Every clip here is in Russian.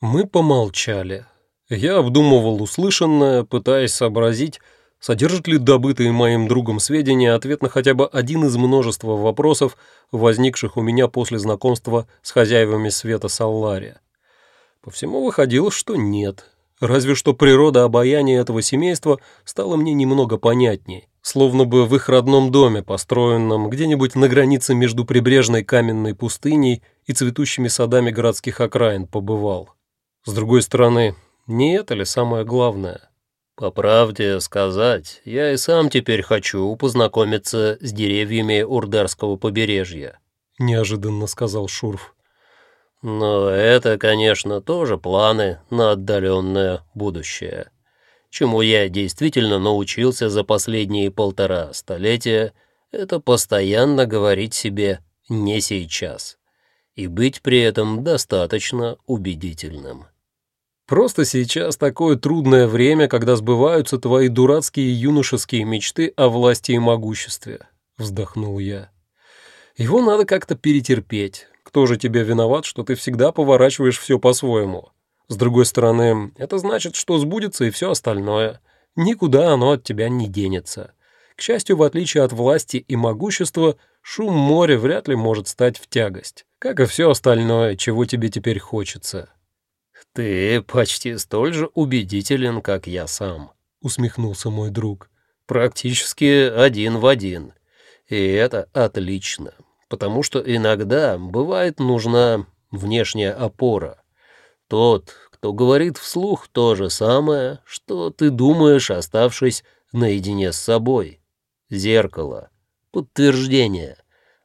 Мы помолчали. Я обдумывал услышанное, пытаясь сообразить, содержит ли добытые моим другом сведения ответ на хотя бы один из множества вопросов, возникших у меня после знакомства с хозяевами света Саллария. По всему выходило, что нет. Разве что природа обаяния этого семейства стала мне немного понятней, словно бы в их родном доме, построенном где-нибудь на границе между прибрежной каменной пустыней и цветущими садами городских окраин, побывал. С другой стороны, не это ли самое главное? По правде сказать, я и сам теперь хочу познакомиться с деревьями Урдарского побережья, неожиданно сказал Шурф. Но это, конечно, тоже планы на отдаленное будущее. Чему я действительно научился за последние полтора столетия, это постоянно говорить себе «не сейчас» и быть при этом достаточно убедительным. Просто сейчас такое трудное время, когда сбываются твои дурацкие юношеские мечты о власти и могуществе», — вздохнул я. «Его надо как-то перетерпеть. Кто же тебе виноват, что ты всегда поворачиваешь все по-своему? С другой стороны, это значит, что сбудется и все остальное. Никуда оно от тебя не денется. К счастью, в отличие от власти и могущества, шум моря вряд ли может стать в тягость, как и все остальное, чего тебе теперь хочется». «Ты почти столь же убедителен, как я сам», — усмехнулся мой друг. «Практически один в один. И это отлично, потому что иногда бывает нужна внешняя опора. Тот, кто говорит вслух то же самое, что ты думаешь, оставшись наедине с собой. Зеркало, подтверждение,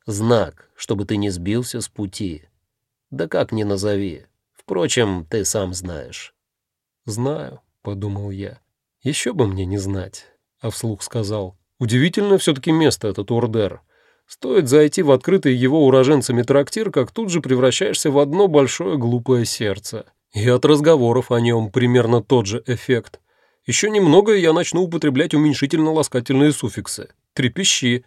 знак, чтобы ты не сбился с пути. Да как ни назови, Впрочем, ты сам знаешь». «Знаю», — подумал я. «Еще бы мне не знать», — а вслух сказал. «Удивительное все-таки место этот Урдер. Стоит зайти в открытый его уроженцами трактир, как тут же превращаешься в одно большое глупое сердце. И от разговоров о нем примерно тот же эффект. Еще немного, и я начну употреблять уменьшительно-ласкательные суффиксы. Трепещи».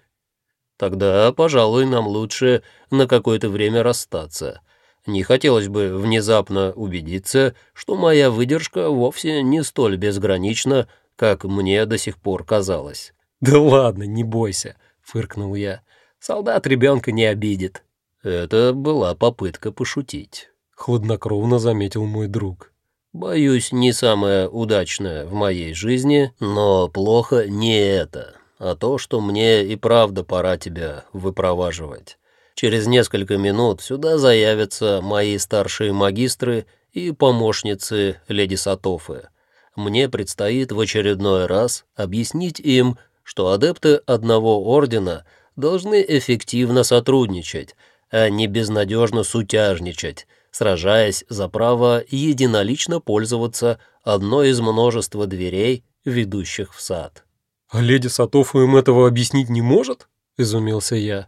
«Тогда, пожалуй, нам лучше на какое-то время расстаться», не хотелось бы внезапно убедиться, что моя выдержка вовсе не столь безгранична, как мне до сих пор казалось. «Да ладно, не бойся», — фыркнул я. «Солдат ребенка не обидит». Это была попытка пошутить. Хладнокровно заметил мой друг. «Боюсь, не самое удачное в моей жизни, но плохо не это, а то, что мне и правда пора тебя выпроваживать. Через несколько минут сюда заявятся мои старшие магистры и помощницы леди Сатофы. Мне предстоит в очередной раз объяснить им, что адепты одного ордена должны эффективно сотрудничать, а не безнадежно сутяжничать, сражаясь за право единолично пользоваться одной из множества дверей, ведущих в сад. «А леди Сатофу им этого объяснить не может?» — изумился я.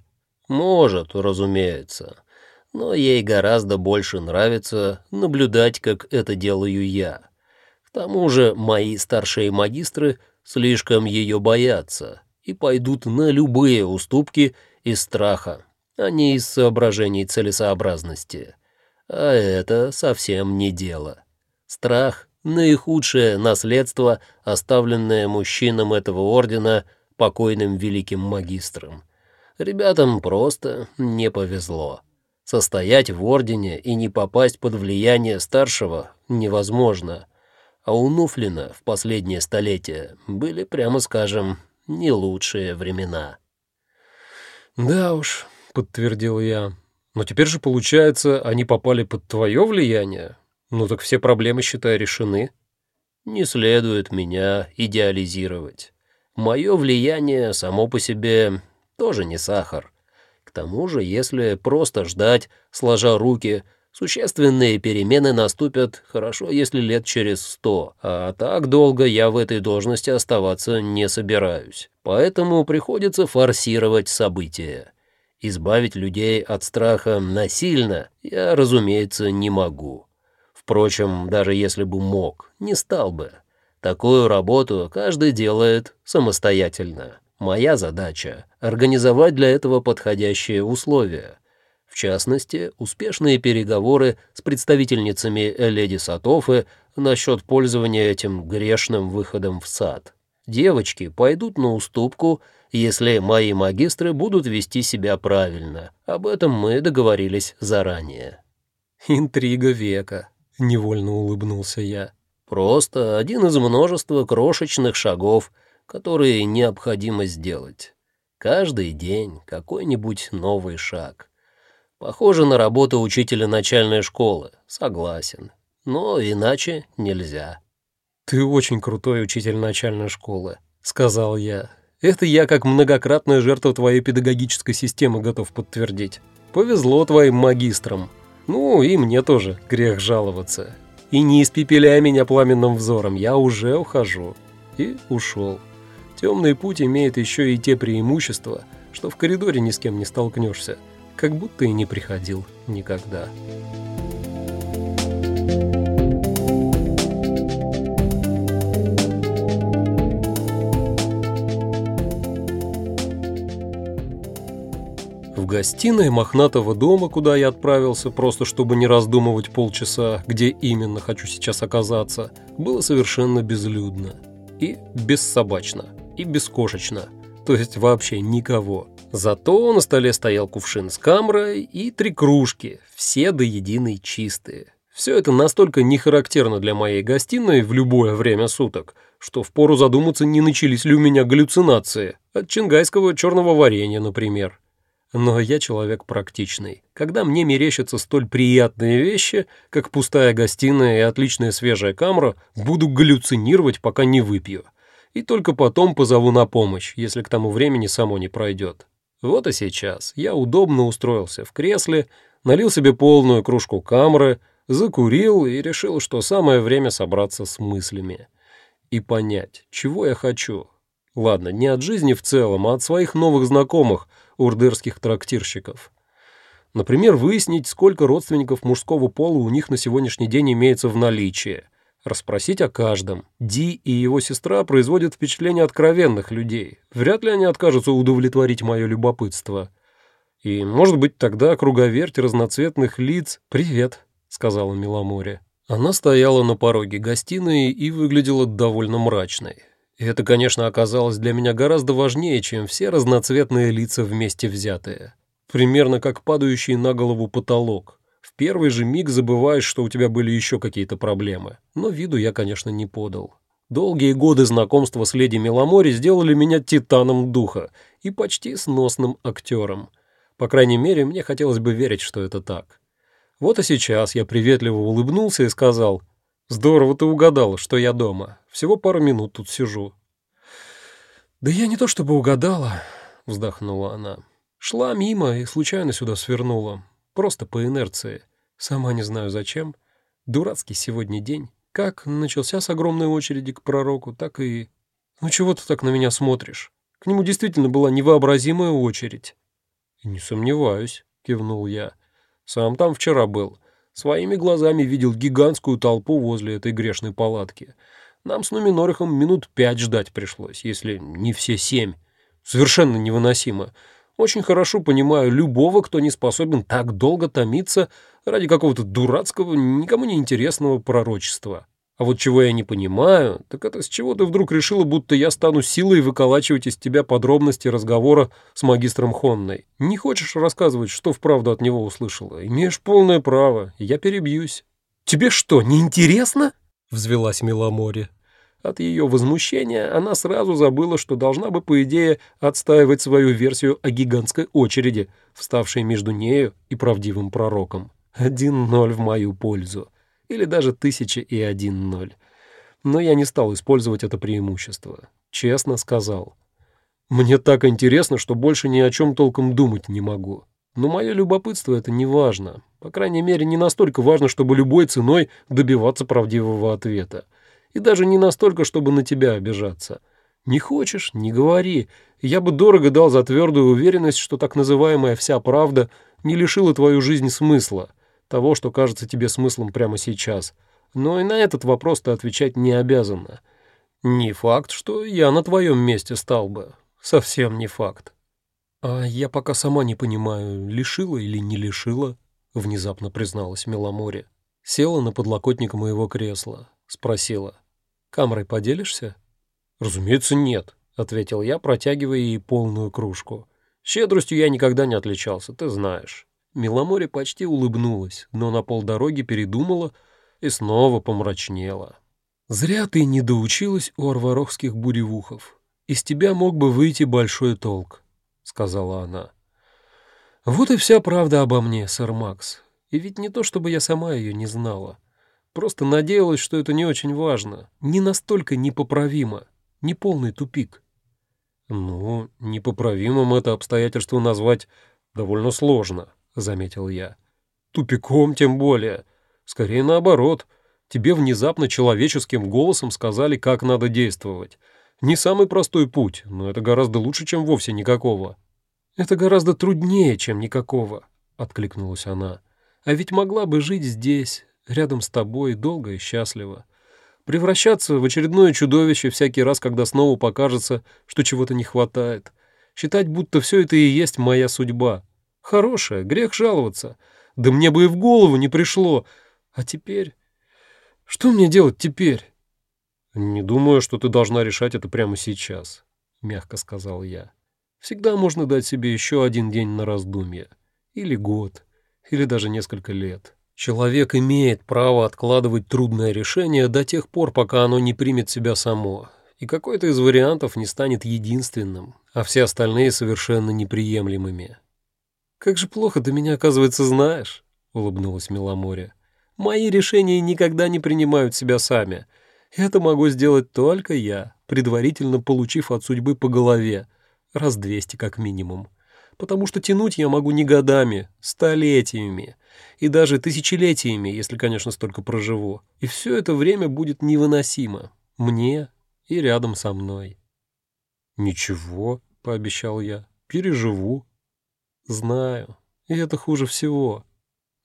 Может, разумеется. Но ей гораздо больше нравится наблюдать, как это делаю я. К тому же мои старшие магистры слишком ее боятся и пойдут на любые уступки из страха, а не из соображений целесообразности. А это совсем не дело. Страх — наихудшее наследство, оставленное мужчинам этого ордена покойным великим магистром. Ребятам просто не повезло. Состоять в ордене и не попасть под влияние старшего невозможно. А у Нуфлина в последнее столетие были, прямо скажем, не лучшие времена. «Да уж», — подтвердил я. «Но теперь же, получается, они попали под твое влияние? Ну так все проблемы, считай, решены». «Не следует меня идеализировать. Мое влияние само по себе тоже не сахар. К тому же, если просто ждать, сложа руки, существенные перемены наступят хорошо, если лет через сто, а так долго я в этой должности оставаться не собираюсь. Поэтому приходится форсировать события. Избавить людей от страха насильно я, разумеется, не могу. Впрочем, даже если бы мог, не стал бы. Такую работу каждый делает самостоятельно. Моя задача — организовать для этого подходящие условия. В частности, успешные переговоры с представительницами леди Сатофы насчет пользования этим грешным выходом в сад. Девочки пойдут на уступку, если мои магистры будут вести себя правильно. Об этом мы договорились заранее. «Интрига века», — невольно улыбнулся я. «Просто один из множества крошечных шагов, которые необходимо сделать. Каждый день какой-нибудь новый шаг. Похоже на работу учителя начальной школы, согласен. Но иначе нельзя». «Ты очень крутой учитель начальной школы», — сказал я. «Это я как многократная жертва твоей педагогической системы готов подтвердить. Повезло твоим магистрам». Ну, и мне тоже грех жаловаться. И не испепеляй меня пламенным взором, я уже ухожу. И ушел. Темный путь имеет еще и те преимущества, что в коридоре ни с кем не столкнешься, как будто и не приходил никогда. гостиной мохнатого дома, куда я отправился, просто чтобы не раздумывать полчаса, где именно хочу сейчас оказаться, было совершенно безлюдно. И бессобачно, и бескошечно, то есть вообще никого. Зато на столе стоял кувшин с камрой и три кружки, все до единой чистые. Все это настолько не характерно для моей гостиной в любое время суток, что впору задуматься, не начались ли у меня галлюцинации. От чингайского черного варенья, например. Но я человек практичный. Когда мне мерещатся столь приятные вещи, как пустая гостиная и отличная свежая камера, буду галлюцинировать, пока не выпью. И только потом позову на помощь, если к тому времени само не пройдет. Вот и сейчас я удобно устроился в кресле, налил себе полную кружку камеры, закурил и решил, что самое время собраться с мыслями. И понять, чего я хочу. Ладно, не от жизни в целом, а от своих новых знакомых – урдырских трактирщиков. Например, выяснить, сколько родственников мужского пола у них на сегодняшний день имеется в наличии. Расспросить о каждом. Ди и его сестра производят впечатление откровенных людей. Вряд ли они откажутся удовлетворить мое любопытство. И, может быть, тогда круговерть разноцветных лиц «Привет», — сказала Миломоре. Она стояла на пороге гостиной и выглядела довольно мрачной. И это, конечно, оказалось для меня гораздо важнее, чем все разноцветные лица вместе взятые. Примерно как падающий на голову потолок. Первый же миг забываешь, что у тебя были еще какие-то проблемы. Но виду я, конечно, не подал. Долгие годы знакомства с леди Меломори сделали меня титаном духа и почти сносным актером. По крайней мере, мне хотелось бы верить, что это так. Вот и сейчас я приветливо улыбнулся и сказал «Здорово ты угадал, что я дома. Всего пару минут тут сижу». «Да я не то чтобы угадала», — вздохнула она. «Шла мимо и случайно сюда свернула. Просто по инерции. Сама не знаю зачем. Дурацкий сегодня день. Как начался с огромной очереди к пророку, так и... Ну чего ты так на меня смотришь? К нему действительно была невообразимая очередь». «Не сомневаюсь», — кивнул я. «Сам там вчера был. Своими глазами видел гигантскую толпу возле этой грешной палатки. Нам с Нуминорихом минут пять ждать пришлось, если не все семь. Совершенно невыносимо. Очень хорошо понимаю любого, кто не способен так долго томиться ради какого-то дурацкого, никому не интересного пророчества. А вот чего я не понимаю, так это с чего ты вдруг решила, будто я стану силой выколачивать из тебя подробности разговора с магистром Хонной. Не хочешь рассказывать, что вправду от него услышала? Имеешь полное право, я перебьюсь. Тебе что, не интересно? Взвелась Миломори. От ее возмущения она сразу забыла, что должна бы, по идее, отстаивать свою версию о гигантской очереди, вставшей между нею и правдивым пророком. Один ноль в мою пользу или даже тысяча и один ноль. Но я не стал использовать это преимущество. Честно сказал. Мне так интересно, что больше ни о чем толком думать не могу. Но мое любопытство — это не важно. По крайней мере, не настолько важно, чтобы любой ценой добиваться правдивого ответа. И даже не настолько, чтобы на тебя обижаться. Не хочешь — не говори. Я бы дорого дал за твердую уверенность, что так называемая «вся правда» не лишила твою жизнь смысла того, что кажется тебе смыслом прямо сейчас. Но и на этот вопрос ты отвечать не обязана. Не факт, что я на твоем месте стал бы. Совсем не факт. «А я пока сама не понимаю, лишила или не лишила?» — внезапно призналась Меломоре. Села на подлокотник моего кресла, спросила. «Камрой поделишься?» «Разумеется, нет», — ответил я, протягивая ей полную кружку. «Щедростью я никогда не отличался, ты знаешь». Меломоре почти улыбнулась, но на полдороги передумала и снова помрачнела. «Зря ты не доучилась у арварохских буревухов. Из тебя мог бы выйти большой толк сказала она. «Вот и вся правда обо мне, сэр Макс. И ведь не то, чтобы я сама ее не знала. Просто надеялась, что это не очень важно, не настолько непоправимо, не полный тупик». «Ну, непоправимым это обстоятельство назвать довольно сложно», — заметил я. «Тупиком тем более. Скорее наоборот. Тебе внезапно человеческим голосом сказали, как надо действовать. Не самый простой путь, но это гораздо лучше, чем вовсе никакого». «Это гораздо труднее, чем никакого», — откликнулась она. «А ведь могла бы жить здесь, рядом с тобой, долго и счастливо. Превращаться в очередное чудовище всякий раз, когда снова покажется, что чего-то не хватает. Считать, будто все это и есть моя судьба. Хорошая, грех жаловаться. Да мне бы и в голову не пришло. А теперь... Что мне делать теперь?» «Не думаю, что ты должна решать это прямо сейчас», — мягко сказал я. «Всегда можно дать себе еще один день на раздумье. Или год, или даже несколько лет. Человек имеет право откладывать трудное решение до тех пор, пока оно не примет себя само, и какой-то из вариантов не станет единственным, а все остальные совершенно неприемлемыми». «Как же плохо ты меня, оказывается, знаешь», — улыбнулась Миломоре. «Мои решения никогда не принимают себя сами». Это могу сделать только я, предварительно получив от судьбы по голове, раз двести как минимум. Потому что тянуть я могу не годами, столетиями и даже тысячелетиями, если, конечно, столько проживу. И все это время будет невыносимо. Мне и рядом со мной. «Ничего», — пообещал я, — «переживу». «Знаю, и это хуже всего».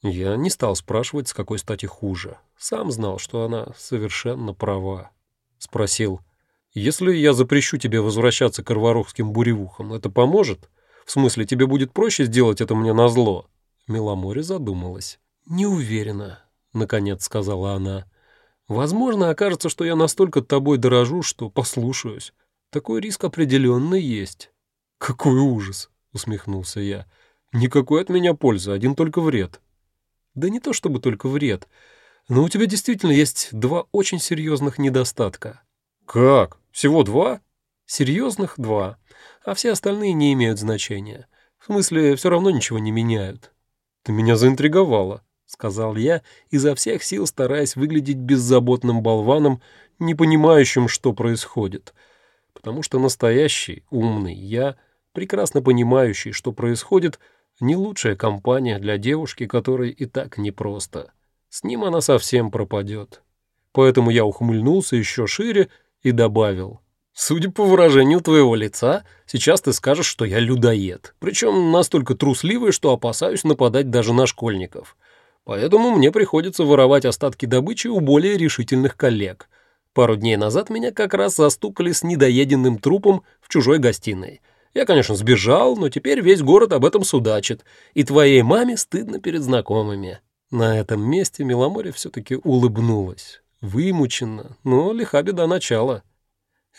Я не стал спрашивать, с какой стати хуже. Сам знал, что она совершенно права. Спросил, «Если я запрещу тебе возвращаться к арварохским буревухам, это поможет? В смысле, тебе будет проще сделать это мне назло?» Миломоре задумалась. «Не уверена», — наконец сказала она. «Возможно, окажется, что я настолько тобой дорожу, что послушаюсь. Такой риск определенно есть». «Какой ужас!» — усмехнулся я. «Никакой от меня пользы, один только вред». Да не то чтобы только вред, но у тебя действительно есть два очень серьезных недостатка. Как? Всего два? Серьезных два, а все остальные не имеют значения. В смысле, все равно ничего не меняют. Ты меня заинтриговала, сказал я, изо всех сил стараясь выглядеть беззаботным болваном, не понимающим, что происходит. Потому что настоящий, умный я, прекрасно понимающий, что происходит, не лучшая компания для девушки, которой и так непросто. С ним она совсем пропадет. Поэтому я ухмыльнулся еще шире и добавил. «Судя по выражению твоего лица, сейчас ты скажешь, что я людоед, причем настолько трусливый, что опасаюсь нападать даже на школьников. Поэтому мне приходится воровать остатки добычи у более решительных коллег. Пару дней назад меня как раз застукали с недоеденным трупом в чужой гостиной». Я, конечно, сбежал, но теперь весь город об этом судачит, и твоей маме стыдно перед знакомыми». На этом месте Миломоре все-таки улыбнулась. Вымученно, но лиха беда начала.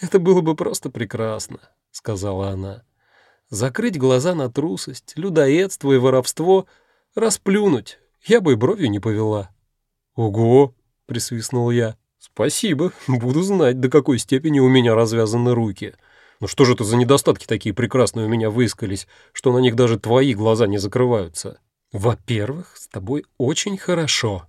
«Это было бы просто прекрасно», — сказала она. «Закрыть глаза на трусость, людоедство и воровство, расплюнуть, я бы и бровью не повела». «Ого!» — присвистнул я. «Спасибо, буду знать, до какой степени у меня развязаны руки». Ну что же это за недостатки такие прекрасные у меня выискались, что на них даже твои глаза не закрываются? Во-первых, с тобой очень хорошо,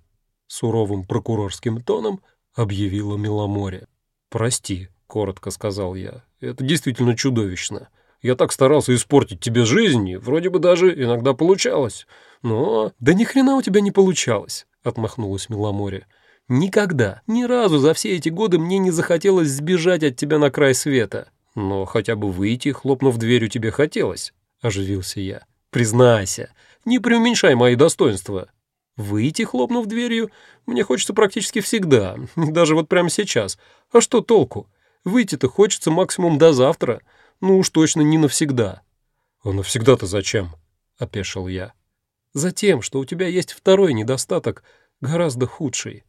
суровым прокурорским тоном объявила Миломоре. Прости, коротко сказал я. Это действительно чудовищно. Я так старался испортить тебе жизнь, и вроде бы даже иногда получалось. Но... Да ни хрена у тебя не получалось, отмахнулась Миломоре. Никогда, ни разу за все эти годы мне не захотелось сбежать от тебя на край света. «Но хотя бы выйти, хлопнув дверью, тебе хотелось», — оживился я. «Признайся, не преуменьшай мои достоинства. Выйти, хлопнув дверью, мне хочется практически всегда, даже вот прямо сейчас. А что толку? Выйти-то хочется максимум до завтра, ну уж точно не навсегда». «А навсегда-то зачем?» — опешил я. «Затем, что у тебя есть второй недостаток, гораздо худший».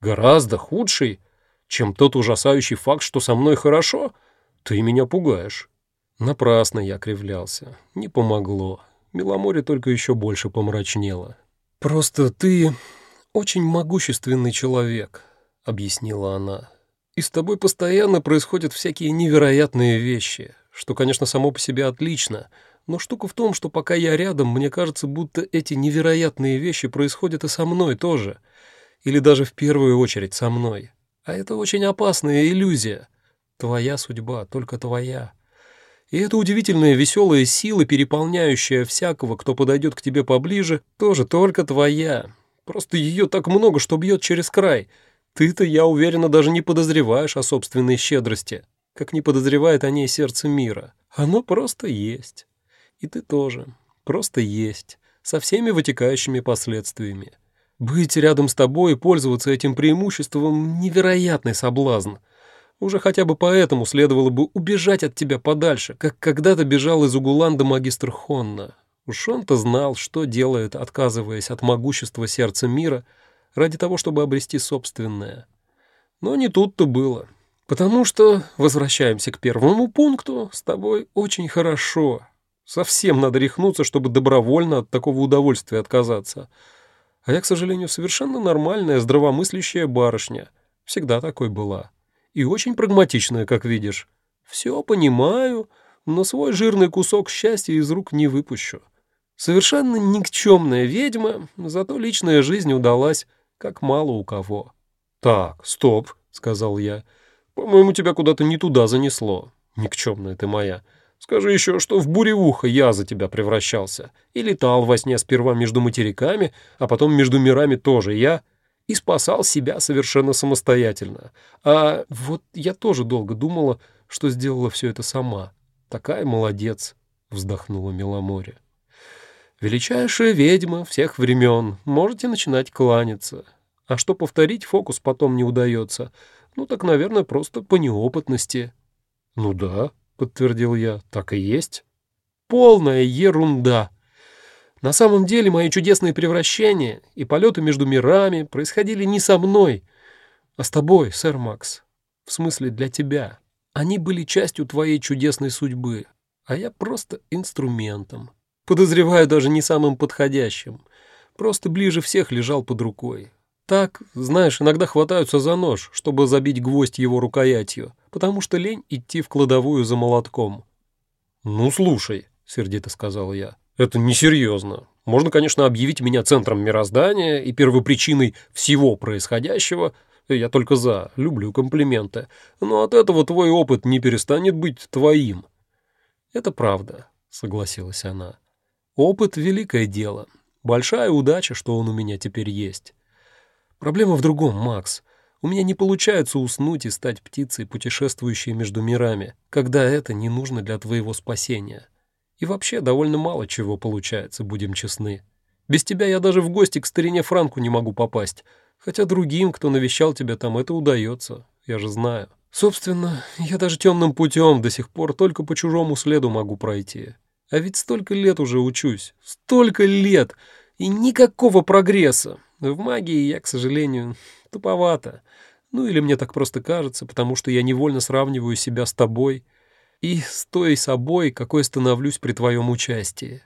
«Гораздо худший? Чем тот ужасающий факт, что со мной хорошо? Ты меня пугаешь». Напрасно я кривлялся. Не помогло. Миломоре только еще больше помрачнело. «Просто ты очень могущественный человек», — объяснила она. «И с тобой постоянно происходят всякие невероятные вещи, что, конечно, само по себе отлично, но штука в том, что пока я рядом, мне кажется, будто эти невероятные вещи происходят и со мной тоже, или даже в первую очередь со мной. А это очень опасная иллюзия. Твоя судьба, только твоя. И эта удивительная веселая сила, переполняющая всякого, кто подойдет к тебе поближе, тоже только твоя. Просто ее так много, что бьет через край. Ты-то, я уверена, даже не подозреваешь о собственной щедрости, как не подозревает о ней сердце мира. Оно просто есть. И ты тоже. Просто есть. Со всеми вытекающими последствиями. Быть рядом с тобой и пользоваться этим преимуществом — невероятный соблазн. Уже хотя бы поэтому следовало бы убежать от тебя подальше, как когда-то бежал из Угуланда магистр Хонна. Уж он-то знал, что делает, отказываясь от могущества сердца мира ради того, чтобы обрести собственное. Но не тут-то было. Потому что, возвращаемся к первому пункту, с тобой очень хорошо. Совсем надо рехнуться, чтобы добровольно от такого удовольствия отказаться. А я, к сожалению, совершенно нормальная, здравомыслящая барышня. Всегда такой была и очень прагматичная, как видишь. Все понимаю, но свой жирный кусок счастья из рук не выпущу. Совершенно никчемная ведьма, зато личная жизнь удалась, как мало у кого. «Так, стоп», — сказал я. «По-моему, тебя куда-то не туда занесло. Никчемная ты моя. Скажи еще, что в буревуха я за тебя превращался. И летал во сне сперва между материками, а потом между мирами тоже я и спасал себя совершенно самостоятельно. А вот я тоже долго думала, что сделала все это сама. Такая молодец, вздохнула Миломоре. Величайшая ведьма всех времен, можете начинать кланяться. А что повторить фокус потом не удается, ну так, наверное, просто по неопытности. Ну да, подтвердил я, так и есть. Полная ерунда, на самом деле мои чудесные превращения и полеты между мирами происходили не со мной, а с тобой, сэр Макс. В смысле, для тебя. Они были частью твоей чудесной судьбы, а я просто инструментом. Подозреваю, даже не самым подходящим. Просто ближе всех лежал под рукой. Так, знаешь, иногда хватаются за нож, чтобы забить гвоздь его рукоятью, потому что лень идти в кладовую за молотком. «Ну, слушай», — сердито сказал я, это несерьезно. Можно, конечно, объявить меня центром мироздания и первопричиной всего происходящего. Я только за, люблю комплименты. Но от этого твой опыт не перестанет быть твоим. Это правда, согласилась она. Опыт — великое дело. Большая удача, что он у меня теперь есть. Проблема в другом, Макс. У меня не получается уснуть и стать птицей, путешествующей между мирами, когда это не нужно для твоего спасения. И вообще довольно мало чего получается, будем честны. Без тебя я даже в гости к старине Франку не могу попасть, хотя другим, кто навещал тебя там, это удается, я же знаю. Собственно, я даже темным путем до сих пор только по чужому следу могу пройти. А ведь столько лет уже учусь, столько лет, и никакого прогресса. В магии я, к сожалению, туповато. Ну или мне так просто кажется, потому что я невольно сравниваю себя с тобой — и с той собой, какой становлюсь при твоем участии.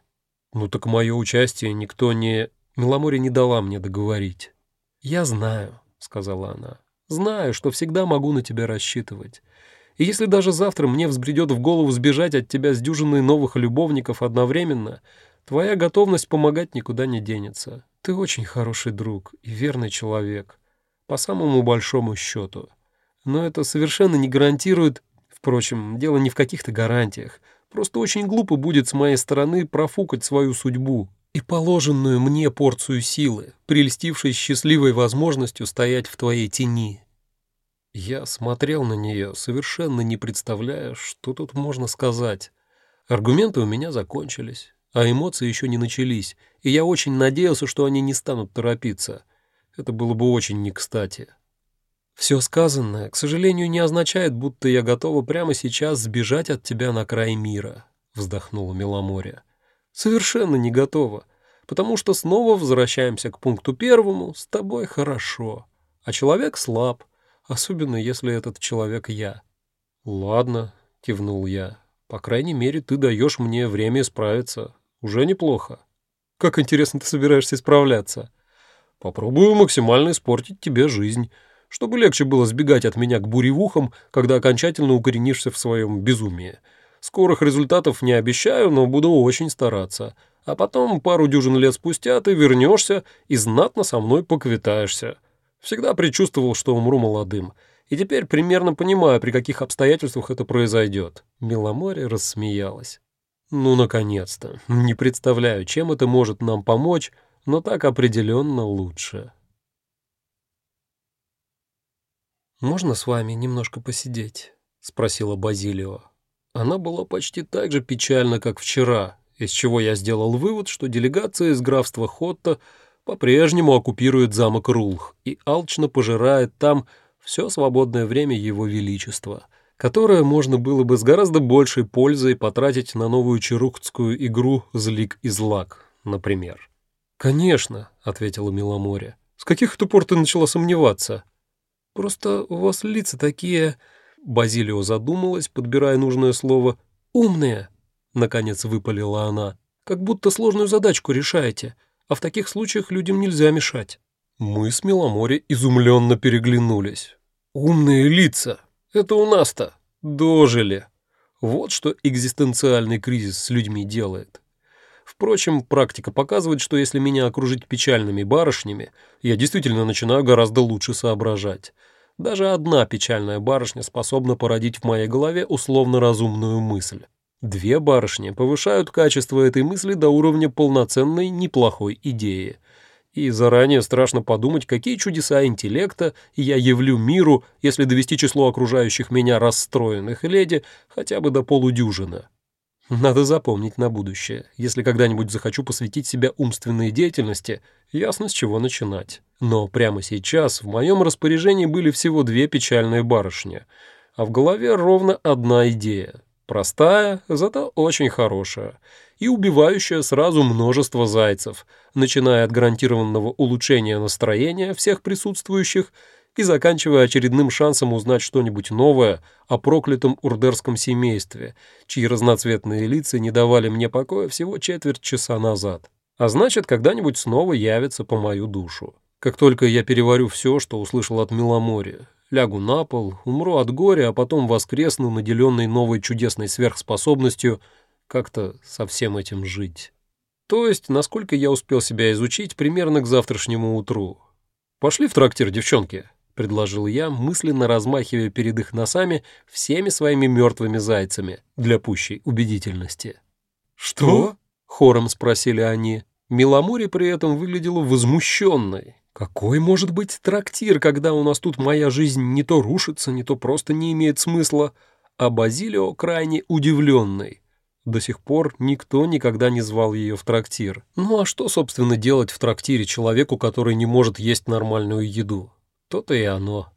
Ну так мое участие никто не... Меломоре не дала мне договорить. Я знаю, сказала она, знаю, что всегда могу на тебя рассчитывать. И если даже завтра мне взбредет в голову сбежать от тебя с дюжиной новых любовников одновременно, твоя готовность помогать никуда не денется. Ты очень хороший друг и верный человек, по самому большому счету. Но это совершенно не гарантирует Впрочем, дело не в каких-то гарантиях. Просто очень глупо будет с моей стороны профукать свою судьбу и положенную мне порцию силы, прельстившись счастливой возможностью стоять в твоей тени. Я смотрел на нее, совершенно не представляя, что тут можно сказать. Аргументы у меня закончились, а эмоции еще не начались, и я очень надеялся, что они не станут торопиться. Это было бы очень не кстати. Все сказанное, к сожалению, не означает, будто я готова прямо сейчас сбежать от тебя на край мира. — вздохнула Миломорья. «Совершенно не готова, потому что снова возвращаемся к пункту первому, с тобой хорошо, а человек слаб, особенно если этот человек я». «Ладно», — кивнул я, — «по крайней мере, ты даешь мне время исправиться. Уже неплохо». «Как интересно ты собираешься исправляться?» «Попробую максимально испортить тебе жизнь» чтобы легче было сбегать от меня к буревухам, когда окончательно укоренишься в своем безумии. Скорых результатов не обещаю, но буду очень стараться. А потом, пару дюжин лет спустя, ты вернешься и знатно со мной поквитаешься. Всегда предчувствовал, что умру молодым. И теперь примерно понимаю, при каких обстоятельствах это произойдет». Миломоре рассмеялась. «Ну, наконец-то. Не представляю, чем это может нам помочь, но так определенно лучше». «Можно с вами немножко посидеть?» — спросила Базилио. Она была почти так же печальна, как вчера, из чего я сделал вывод, что делегация из графства Хотта по-прежнему оккупирует замок Рулх и алчно пожирает там все свободное время его величества, которое можно было бы с гораздо большей пользой потратить на новую чаруктскую игру «Злик и злак», например. «Конечно», — ответила Миломоря. «С каких это пор ты начала сомневаться?» «Просто у вас лица такие...» Базилио задумалась, подбирая нужное слово. «Умные!» — наконец выпалила она. «Как будто сложную задачку решаете, а в таких случаях людям нельзя мешать». Мы с Меломори изумленно переглянулись. «Умные лица! Это у нас-то! Дожили!» Вот что экзистенциальный кризис с людьми делает. Впрочем, практика показывает, что если меня окружить печальными барышнями, я действительно начинаю гораздо лучше соображать. Даже одна печальная барышня способна породить в моей голове условно-разумную мысль. Две барышни повышают качество этой мысли до уровня полноценной неплохой идеи. И заранее страшно подумать, какие чудеса интеллекта я явлю миру, если довести число окружающих меня расстроенных леди хотя бы до полудюжины. Надо запомнить на будущее. Если когда-нибудь захочу посвятить себя умственной деятельности, ясно, с чего начинать. Но прямо сейчас в моем распоряжении были всего две печальные барышни, а в голове ровно одна идея. Простая, зато очень хорошая. И убивающая сразу множество зайцев, начиная от гарантированного улучшения настроения всех присутствующих и заканчивая очередным шансом узнать что-нибудь новое о проклятом урдерском семействе, чьи разноцветные лица не давали мне покоя всего четверть часа назад. А значит, когда-нибудь снова явится по мою душу. Как только я переварю все, что услышал от Миломорья, лягу на пол, умру от горя, а потом воскресну, наделенный новой чудесной сверхспособностью как-то со всем этим жить. То есть, насколько я успел себя изучить, примерно к завтрашнему утру. Пошли в трактир, девчонки. — предложил я, мысленно размахивая перед их носами всеми своими мертвыми зайцами для пущей убедительности. «Что?» — хором спросили они. Миломори при этом выглядела возмущенной. «Какой может быть трактир, когда у нас тут моя жизнь не то рушится, не то просто не имеет смысла?» А Базилио крайне удивленный. До сих пор никто никогда не звал ее в трактир. Ну а что, собственно, делать в трактире человеку, который не может есть нормальную еду? То-то и оно.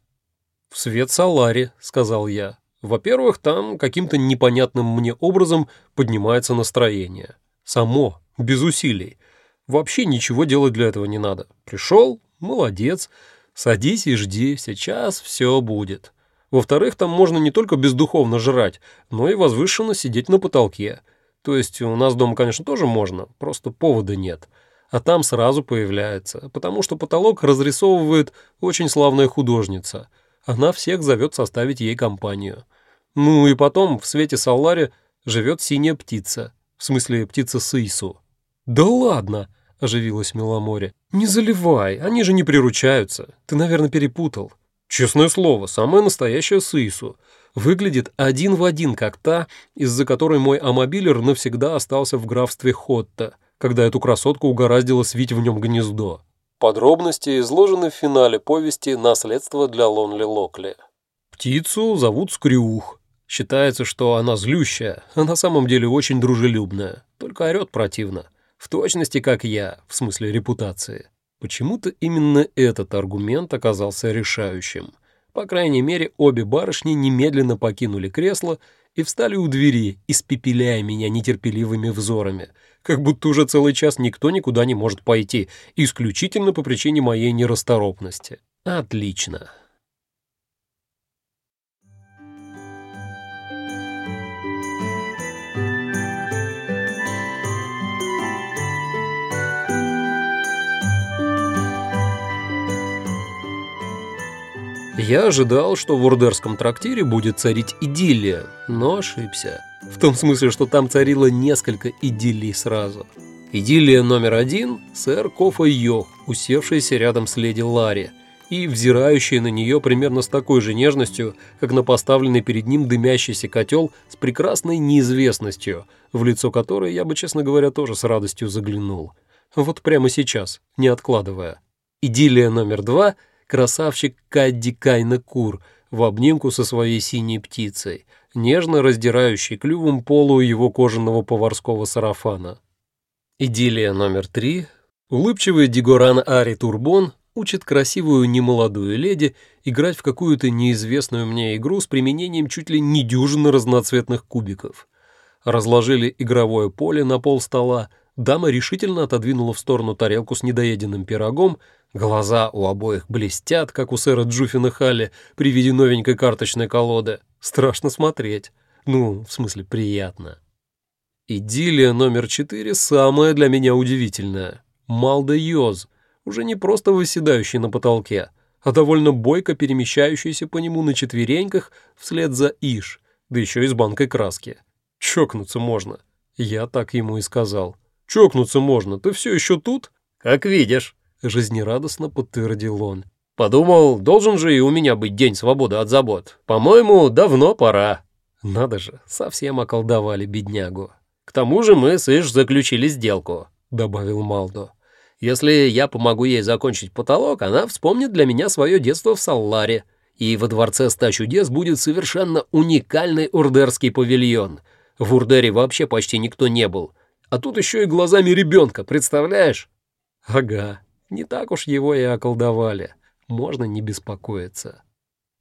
«В свет Салари», — сказал я. «Во-первых, там каким-то непонятным мне образом поднимается настроение. Само, без усилий. Вообще ничего делать для этого не надо. Пришел, молодец, садись и жди, сейчас все будет. Во-вторых, там можно не только бездуховно жрать, но и возвышенно сидеть на потолке. То есть у нас дома, конечно, тоже можно, просто повода нет а там сразу появляется, потому что потолок разрисовывает очень славная художница. Она всех зовет составить ей компанию. Ну и потом в свете Саллари живет синяя птица, в смысле птица Сысу. «Да ладно!» — оживилась Миломоре. «Не заливай, они же не приручаются. Ты, наверное, перепутал». «Честное слово, самая настоящая Сысу. Выглядит один в один, как та, из-за которой мой амобилер навсегда остался в графстве Хотта» когда эту красотку угораздило свить в нем гнездо. Подробности изложены в финале повести «Наследство для Лонли Локли». Птицу зовут Скрюх. Считается, что она злющая, а на самом деле очень дружелюбная, только орет противно. В точности, как я, в смысле репутации. Почему-то именно этот аргумент оказался решающим. По крайней мере, обе барышни немедленно покинули кресло и встали у двери, испепеляя меня нетерпеливыми взорами, как будто уже целый час никто никуда не может пойти, исключительно по причине моей нерасторопности. Отлично. Я ожидал, что в урдерском трактире будет царить идиллия, но ошибся. В том смысле, что там царило несколько идиллий сразу. Идиллия номер один – сэр Кофа Йох, усевшийся рядом с леди Ларри, и взирающий на нее примерно с такой же нежностью, как на поставленный перед ним дымящийся котел с прекрасной неизвестностью, в лицо которой я бы, честно говоря, тоже с радостью заглянул. Вот прямо сейчас, не откладывая. Идиллия номер два – красавчик Кадди Кайна Кур в обнимку со своей синей птицей, нежно раздирающий клювом полу его кожаного поварского сарафана. Идиллия номер три. Улыбчивый Дигоран Ари Турбон учит красивую немолодую леди играть в какую-то неизвестную мне игру с применением чуть ли не дюжины разноцветных кубиков. Разложили игровое поле на пол стола, дама решительно отодвинула в сторону тарелку с недоеденным пирогом Глаза у обоих блестят, как у сэра Джуфина Халли при виде новенькой карточной колоды. Страшно смотреть. Ну, в смысле, приятно. Идиллия номер четыре самая для меня удивительная. Малда Йоз, уже не просто выседающий на потолке, а довольно бойко перемещающийся по нему на четвереньках вслед за Иш, да еще и с банкой краски. Чокнуться можно. Я так ему и сказал. Чокнуться можно, ты все еще тут? Как видишь. — жизнерадостно подтвердил он. «Подумал, должен же и у меня быть день свободы от забот. По-моему, давно пора». Надо же, совсем околдовали беднягу. «К тому же мы с Иш заключили сделку», — добавил Малдо. «Если я помогу ей закончить потолок, она вспомнит для меня свое детство в Салларе, и во дворце ста чудес будет совершенно уникальный урдерский павильон. В Урдере вообще почти никто не был. А тут еще и глазами ребенка, представляешь?» «Ага, не так уж его и околдовали. Можно не беспокоиться.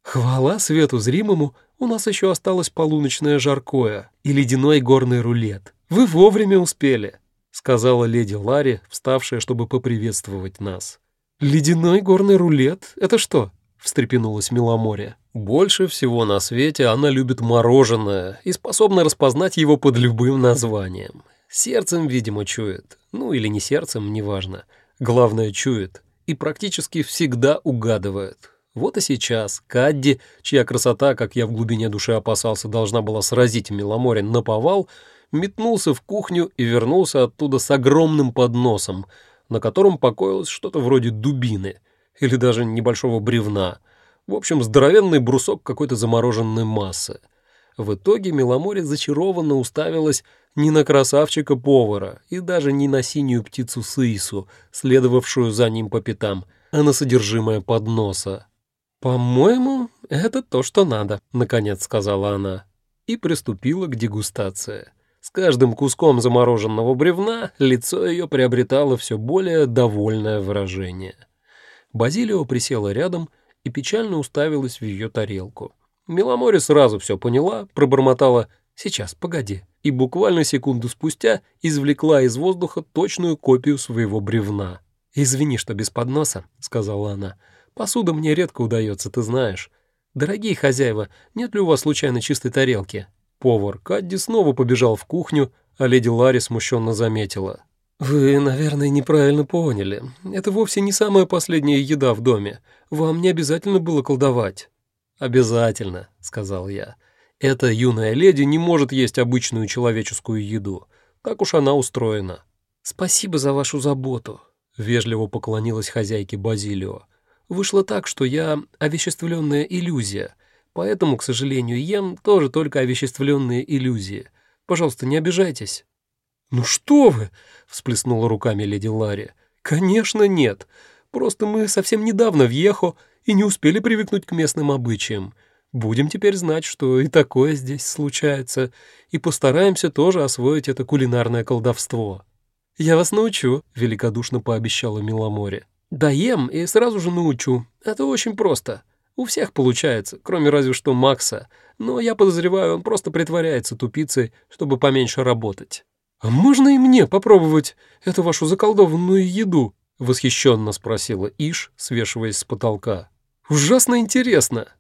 Хвала свету зримому, у нас еще осталось полуночное жаркое и ледяной горный рулет. Вы вовремя успели, сказала леди Ларри, вставшая, чтобы поприветствовать нас. Ледяной горный рулет? Это что? встрепенулась Миломорье. Больше всего на свете она любит мороженое и способна распознать его под любым названием. Сердцем, видимо, чует. Ну или не сердцем, неважно. Главное, чует и практически всегда угадывает. Вот и сейчас Кадди, чья красота, как я в глубине души опасался, должна была сразить Миломорин на повал, метнулся в кухню и вернулся оттуда с огромным подносом, на котором покоилось что-то вроде дубины или даже небольшого бревна. В общем, здоровенный брусок какой-то замороженной массы. В итоге Миломорец зачарованно уставилась не на красавчика-повара и даже не на синюю птицу Сысу, следовавшую за ним по пятам, а на содержимое подноса. «По-моему, это то, что надо», — наконец сказала она, и приступила к дегустации. С каждым куском замороженного бревна лицо ее приобретало все более довольное выражение. Базилио присела рядом и печально уставилась в ее тарелку. Меломори сразу все поняла, пробормотала «Сейчас, погоди» и буквально секунду спустя извлекла из воздуха точную копию своего бревна. «Извини, что без подноса», — сказала она. «Посуда мне редко удается, ты знаешь. Дорогие хозяева, нет ли у вас случайно чистой тарелки?» Повар Кадди снова побежал в кухню, а леди Ларри смущенно заметила. «Вы, наверное, неправильно поняли. Это вовсе не самая последняя еда в доме. Вам не обязательно было колдовать». «Обязательно», — сказал я. Эта юная леди не может есть обычную человеческую еду. Так уж она устроена. «Спасибо за вашу заботу», — вежливо поклонилась хозяйке Базилио. «Вышло так, что я овеществленная иллюзия, поэтому, к сожалению, ем тоже только овеществленные иллюзии. Пожалуйста, не обижайтесь». «Ну что вы!» — всплеснула руками леди Ларри. «Конечно нет. Просто мы совсем недавно в Ехо и не успели привыкнуть к местным обычаям. Будем теперь знать, что и такое здесь случается, и постараемся тоже освоить это кулинарное колдовство. Я вас научу, великодушно пообещала Миломоре. Доем и сразу же научу. Это очень просто. У всех получается, кроме разве что Макса, но я подозреваю, он просто притворяется тупицей, чтобы поменьше работать. «А можно и мне попробовать эту вашу заколдованную еду?» — восхищенно спросила Иш, свешиваясь с потолка. «Ужасно интересно!»